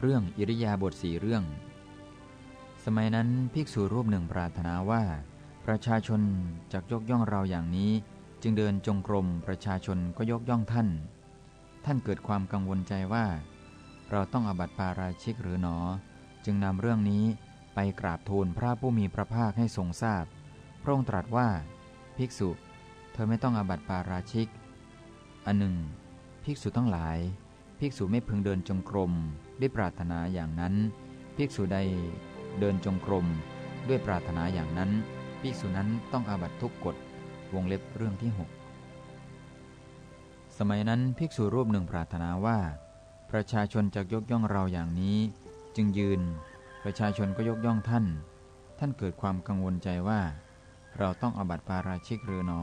เรื่องอิริยาบถสี่เรื่อง สมัยนั้นภิกษุรูปหนึ่งปรารถนาว่า ประชาชนจะยกย่องเราอย่างนี้ จึงเดินจงกรมประชาชนก็ยกย่องท่าน ท่านเกิดความกังวลใจว่า เราต้องอบัติปาราชิกหรือหนอ จึงนำเรื่องนี้ไปกราบทูลพระผู้มีพระภาคให้ทรงทราบ พระองค์ตรัสว่า ภิกษุ เธอไม่ต้องอบัติปาราชิก อันหนึ่ง ภิกษุทั้งหลาย ภิกษุไม่พึงเดินจงกรม ด้วยปรารถนาอย่างนั้น ภิกษุใดเดินจงกรม ด้วยปรารถนาอย่างนั้น ภิกษุนั้นต้องอาบัตทุกกฎวงเล็บเรื่องที่ 6 สมัยนั้นภิกษุรูปหนึ่งปรารถนาว่า ประชาชนจะยกย่องเราอย่างนี้ จึงยืน ประชาชนก็ยกย่องท่าน ท่านเกิดความกังวลใจว่า เราต้องอาบัติปาราชิกหรือหนอ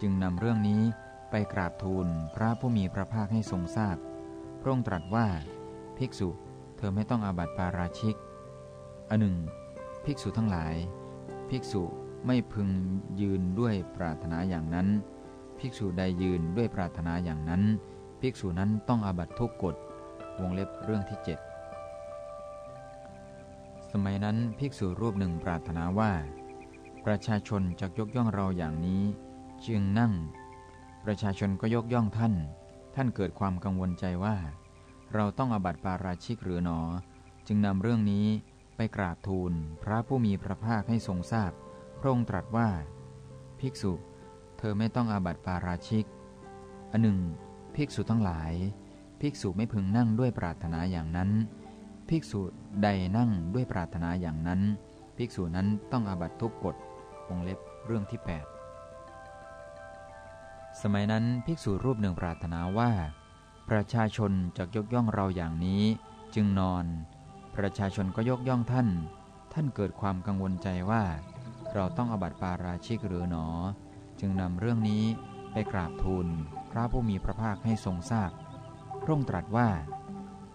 จึงนำเรื่องนี้ไปกราบทูลพระผู้มีพระภาคให้ทรงทราบพ ระองค์ตรัสว่า ภิกษุเธอไม่ต้องอาบัติปาราชิกอันหนึ่ง ภิกษุทั้งหลาย ภิกษุไม่พึงยืนด้วยปรารถนาอย่างนั้น ภิกษุใดยืนด้วยปรารถนาอย่างนั้น ภิกษุนั้นต้องอาบัติทุกกฎวงเล็บเรื่องที่ 7 สมัยนั้นภิกษุรูปหนึ่งปรารถนาว่า ประชาชนจะยกย่องเราอย่างนี้ จึงนั่ง ประชาชนก็ยกย่องท่าน ท่านเกิดความกังวลใจว่า เราต้องอาบัติปาราชิกหรือหนอ จึงนำเรื่องนี้ไปกราบทูลพระผู้มีพระภาคให้ทรงทราบพระองค์ตรัสว่า ภิกษุ เธอไม่ต้องอาบัติปาราชิก อันหนึ่ง ภิกษุทั้งหลาย ภิกษุไม่พึงนั่งด้วยปรารถนาอย่างนั้น ภิกษุใดนั่งด้วยปรารถนาอย่างนั้น ภิกษุนั้นต้องอาบัติทุกกฎวงเล็บเรื่องที่ 8 สมัยนั้นภิกษุรูปหนึ่งปรารถนาว่า ประชาชนจะยกย่องเราอย่างนี้ จึงนอน ประชาชนก็ยกย่องท่าน ท่านเกิดความกังวลใจว่า เราต้องอบัติปาราชิกหรือหนอ จึงนำเรื่องนี้ไปกราบทูลพระผู้มีพระภาคให้ทรงทราบพระองค์ตรัสว่า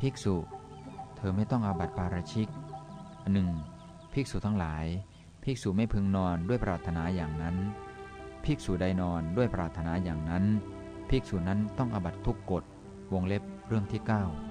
ภิกษุ เธอไม่ต้องอาบัติปาราชิกหนึ่งภิกษุทั้งหลาย ภิกษุไม่พึงนอนด้วยปรารถนาอย่างนั้น ภิกษุใดนอนด้วยปรารถนาอย่างนั้น ภิกษุนั้นต้องอาบัตทุกกฎ วงเล็บเรื่องที่ 9